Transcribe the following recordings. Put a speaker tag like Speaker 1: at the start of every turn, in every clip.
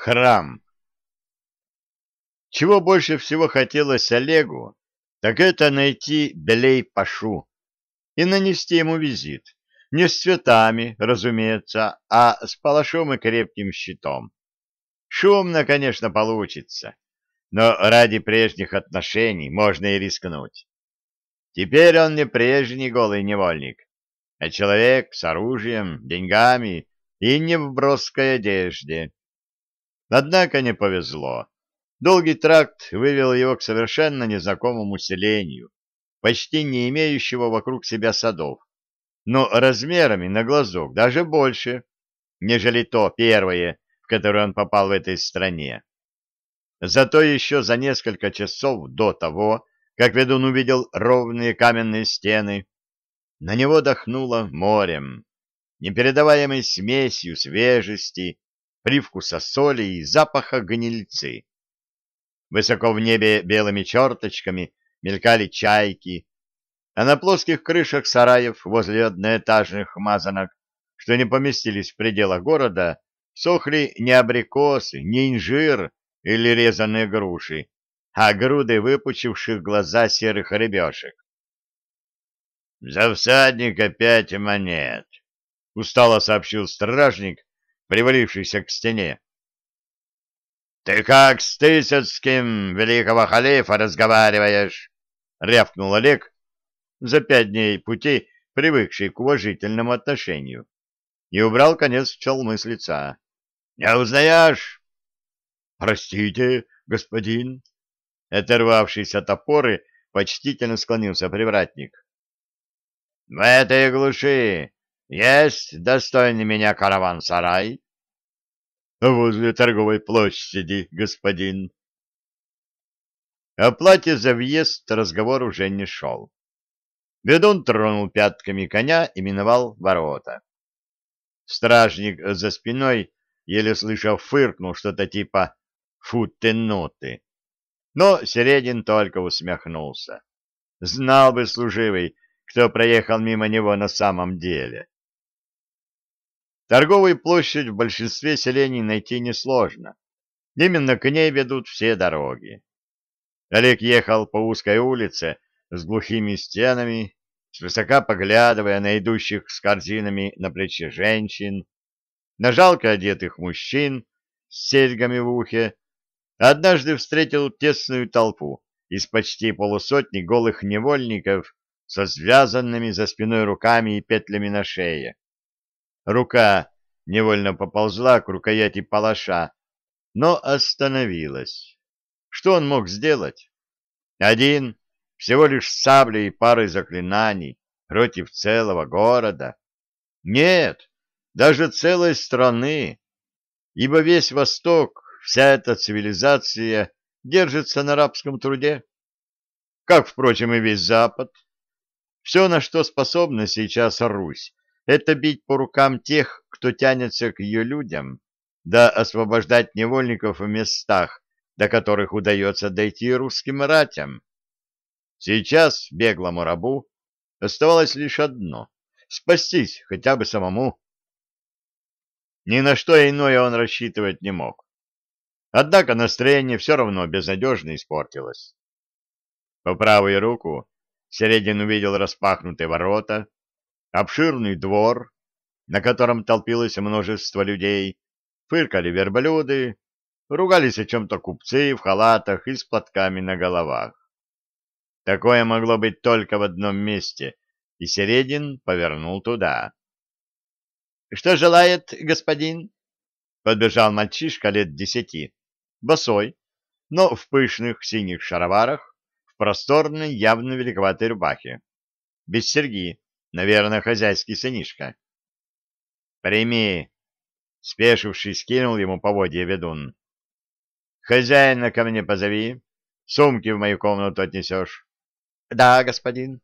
Speaker 1: Храм. Чего больше всего хотелось Олегу, так это найти Белей-Пашу и нанести ему визит. Не с цветами, разумеется, а с палашом и крепким щитом. Шумно, конечно, получится, но ради прежних отношений можно и рискнуть. Теперь он не прежний голый невольник, а человек с оружием, деньгами и не в броской одежде. Однако не повезло. Долгий тракт вывел его к совершенно незнакомому селению, почти не имеющего вокруг себя садов, но размерами на глазок даже больше, нежели то первое, в которое он попал в этой стране. Зато еще за несколько часов до того, как ведун увидел ровные каменные стены, на него дохнуло морем, непередаваемой смесью свежести, привкуса соли и запаха гнильцы. Высоко в небе белыми черточками мелькали чайки, а на плоских крышах сараев возле одноэтажных мазанок, что не поместились в пределах города, сохли не абрикосы, не инжир или резаные груши, а груды выпучивших глаза серых рыбешек. — За всадника пять монет, — устало сообщил стражник, привалившийся к стене. — Ты как с Тысяцким великого халифа разговариваешь? — рявкнул Олег, за пять дней пути привыкший к уважительному отношению, и убрал конец челмы с лица. — Не узнаешь? — Простите, господин. Оторвавшись от опоры, почтительно склонился привратник. — В этой глуши есть достойный меня караван-сарай? — Возле торговой площади, господин. О плате за въезд разговор уже не шел. Ведун тронул пятками коня и миновал ворота. Стражник за спиной, еле слышав, фыркнул что-то типа «футеноты». Но Середин только усмехнулся. Знал бы служивый, кто проехал мимо него на самом деле. Торговую площадь в большинстве селений найти несложно. Именно к ней ведут все дороги. Олег ехал по узкой улице, с глухими стенами, свысока поглядывая на идущих с корзинами на плече женщин, на жалко одетых мужчин с серьгами в ухе, однажды встретил тесную толпу из почти полусотни голых невольников со связанными за спиной руками и петлями на шее. Рука невольно поползла к рукояти палаша, но остановилась. Что он мог сделать? Один всего лишь саблей и парой заклинаний против целого города. Нет, даже целой страны, ибо весь Восток, вся эта цивилизация держится на рабском труде, как, впрочем, и весь Запад. Все, на что способна сейчас Русь, это бить по рукам тех, кто тянется к ее людям, да освобождать невольников в местах, до которых удается дойти русским ратям. Сейчас беглому рабу оставалось лишь одно — спастись хотя бы самому. Ни на что иное он рассчитывать не мог. Однако настроение все равно безнадежно испортилось. По правую руку Середин увидел распахнутые ворота, обширный двор, на котором толпилось множество людей, фыркали верблюды, ругались о чем-то купцы в халатах и с платками на головах. Такое могло быть только в одном месте, и Середин повернул туда. — Что желает господин? — подбежал мальчишка лет десяти, босой, но в пышных синих шароварах, в просторной, явно великоватой рубахе. Без серьги, наверное, хозяйский сынишка. — Прими! — спешившись, кинул ему поводья ведун. — Хозяина ко мне позови, сумки в мою комнату отнесешь. — Да, господин.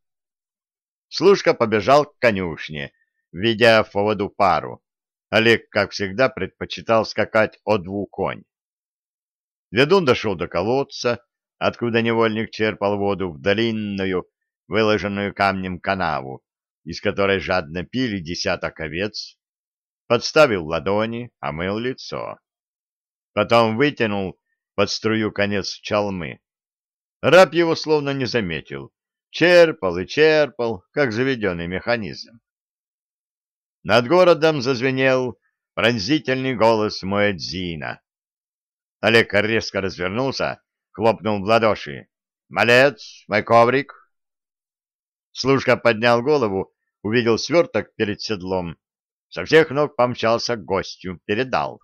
Speaker 1: Служка побежал к конюшне, ведя в поводу пару. Олег, как всегда, предпочитал скакать о двух конь. Ведун дошел до колодца, откуда невольник черпал воду в длинную, выложенную камнем канаву, из которой жадно пили десяток овец, подставил ладони, омыл лицо. Потом вытянул под струю конец чалмы. Раб его словно не заметил. Черпал и черпал, как заведенный механизм. Над городом зазвенел пронзительный голос Моэдзина. Олег резко развернулся, хлопнул в ладоши. «Малец, мой коврик!» Служка поднял голову, увидел сверток перед седлом. Со всех ног помчался к гостю, передал.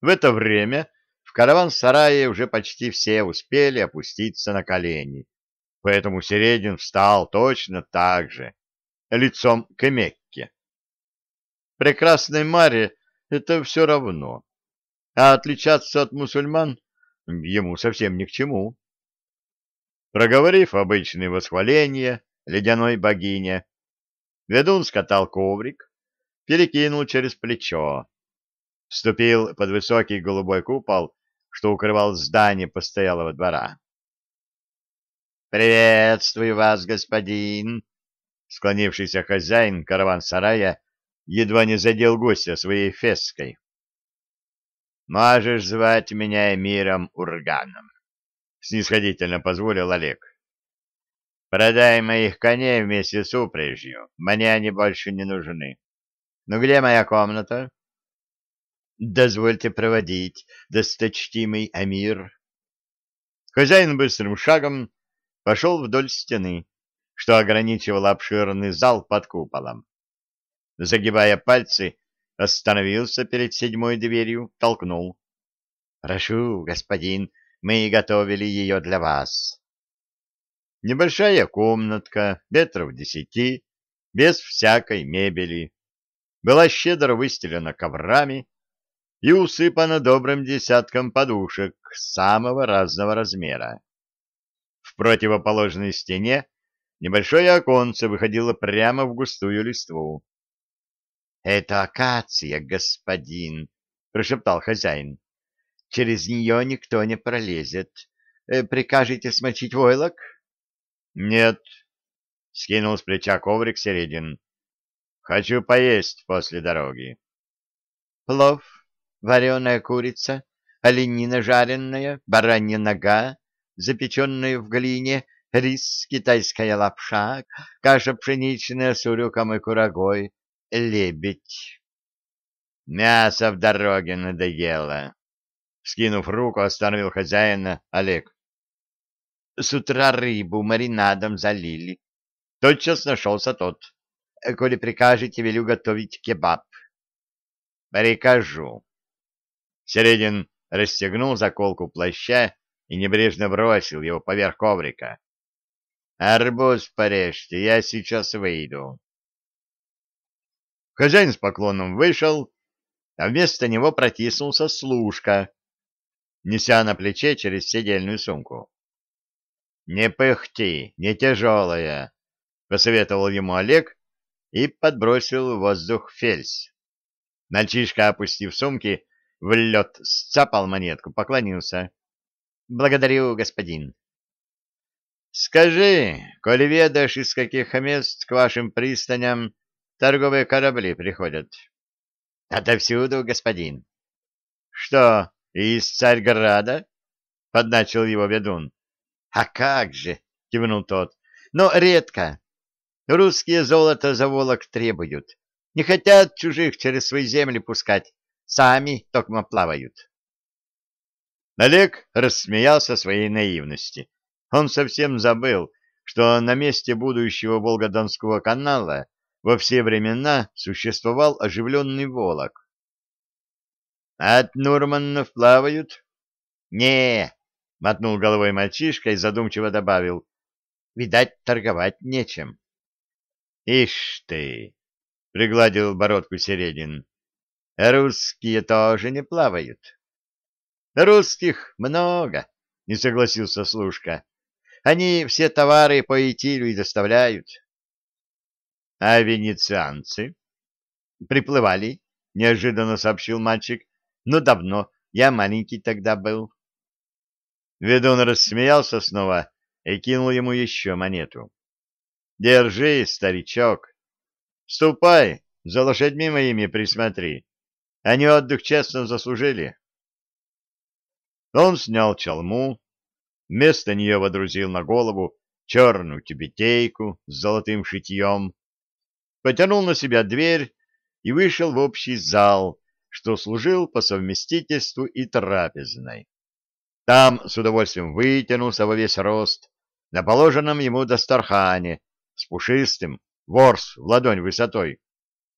Speaker 1: В это время в караван-сарае уже почти все успели опуститься на колени, поэтому Середин встал точно так же, лицом к Мекке. Прекрасной Маре это все равно, а отличаться от мусульман ему совсем ни к чему. Проговорив обычные восхваления ледяной богине, ведун скатал коврик, перекинул через плечо, вступил под высокий голубой купол, что укрывал здание постоялого двора. «Приветствую вас, господин!» Склонившийся хозяин караван-сарая едва не задел гостя своей феской. «Можешь звать меня Эмиром Урганом», — снисходительно позволил Олег. «Продай моих коней вместе с упряжью, мне они больше не нужны. Ну где моя комната?» Дозвольте проводить, досточтимый Амир. Хозяин быстрым шагом пошел вдоль стены, что ограничивал обширный зал под куполом. Загибая пальцы, остановился перед седьмой дверью, толкнул. — Прошу, господин, мы готовили ее для вас. Небольшая комнатка, метров десяти, без всякой мебели, была щедро выстелена коврами, и усыпана добрым десятком подушек самого разного размера. В противоположной стене небольшое оконце выходило прямо в густую листву. — Это акация, господин, — прошептал хозяин. — Через нее никто не пролезет. Э, прикажете смочить войлок? — Нет, — скинул с плеча коврик Середин. — Хочу поесть после дороги. — Плов? вареная курица, оленина жареная, баранья нога, запеченная в глине, рис, китайская лапша, каша пшеничная с урюком и курагой, лебедь. Мясо в дороге надоело. Скинув руку, остановил хозяина Олег. С утра рыбу маринадом залили. Тотчас нашелся тот. Коли прикажете, велю готовить кебаб. Прикажу. Середин расстегнул заколку плаща и небрежно бросил его поверх коврика. «Арбуз порежьте, я сейчас выйду». Хозяин с поклоном вышел, а вместо него протиснулся служка, неся на плече через седельную сумку. «Не пыхти, не тяжелая», — посоветовал ему Олег и подбросил в воздух фельдь. Мальчишка, опустив сумки, в лед сцапал монетку, поклонился. — Благодарю, господин. — Скажи, коли ведаешь, из каких мест к вашим пристаням торговые корабли приходят? — Отовсюду, господин. — Что, из Царьграда? — подначил его ведун. — А как же! — кивнул тот. — Но редко. Русские золото за волок требуют. Не хотят чужих через свои земли пускать. Сами токмо плавают. Олег рассмеялся своей наивности. Он совсем забыл, что на месте будущего Волгодонского канала во все времена существовал оживленный Волок. «От Нурманов плавают?» «Не!» — мотнул головой мальчишка и задумчиво добавил. «Видать, торговать нечем». «Ишь ты!» — пригладил бородку Середин. Русские тоже не плавают. Русских много, не согласился Слушка. Они все товары по Итилю и доставляют. А венецианцы? Приплывали, неожиданно сообщил мальчик. Ну, давно, я маленький тогда был. Ведун рассмеялся снова и кинул ему еще монету. Держи, старичок. Ступай, за лошадьми моими присмотри. Они отдых честно заслужили. Он снял чалму, вместо нее водрузил на голову черную тюбетейку с золотым шитьем, потянул на себя дверь и вышел в общий зал, что служил по совместительству и трапезной. Там с удовольствием вытянулся во весь рост на положенном ему дастархане с пушистым, ворс в ладонь высотой,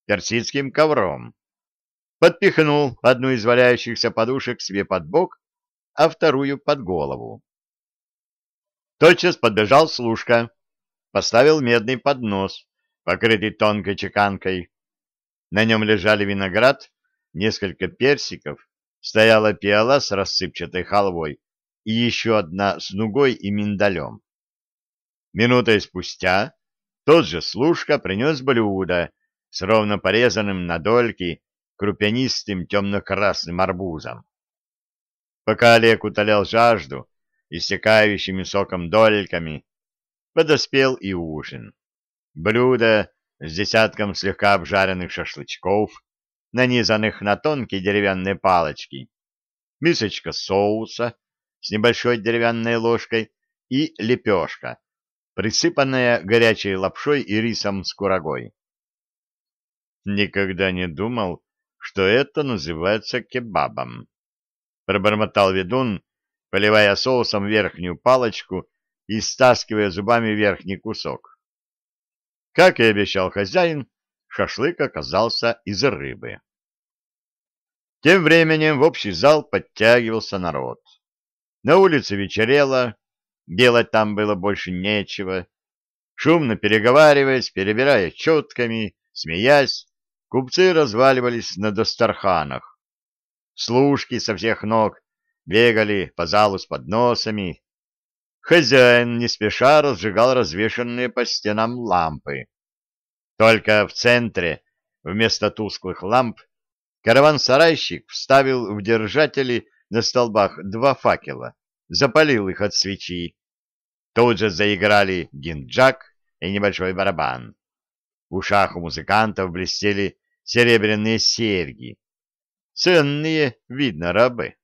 Speaker 1: персидским ковром. Подпихнул одну из валяющихся подушек себе под бок, а вторую под голову. Тотчас подбежал служка, поставил медный поднос, покрытый тонкой чеканкой. На нем лежали виноград, несколько персиков, стояла пиала с рассыпчатой халвой и еще одна с нугой и миндалем. Минутой спустя тот же служка принес блюдо с ровно порезанным на дольки крупянистым темно-красным арбузом. Пока Олег утолял жажду, истекающими соком дольками, подоспел и ужин. Блюдо с десятком слегка обжаренных шашлычков, нанизанных на тонкие деревянные палочки, мисочка соуса с небольшой деревянной ложкой и лепешка, присыпанная горячей лапшой и рисом с курагой. Никогда не думал, что это называется кебабом. Пробормотал ведун, поливая соусом верхнюю палочку и стаскивая зубами верхний кусок. Как и обещал хозяин, шашлык оказался из рыбы. Тем временем в общий зал подтягивался народ. На улице вечерело, делать там было больше нечего. Шумно переговариваясь, перебирая четками, смеясь, купцы разваливались на достарханах. Служки со всех ног бегали по залу с подносами. Хозяин не спеша разжигал развешанные по стенам лампы. Только в центре, вместо тусклых ламп, караван-сарайщик вставил в держатели на столбах два факела, запалил их от свечи. Тут же заиграли гинджак и небольшой барабан. В ушах у музыкантов блестели серебряные серьги. Ценные, видно, рабы.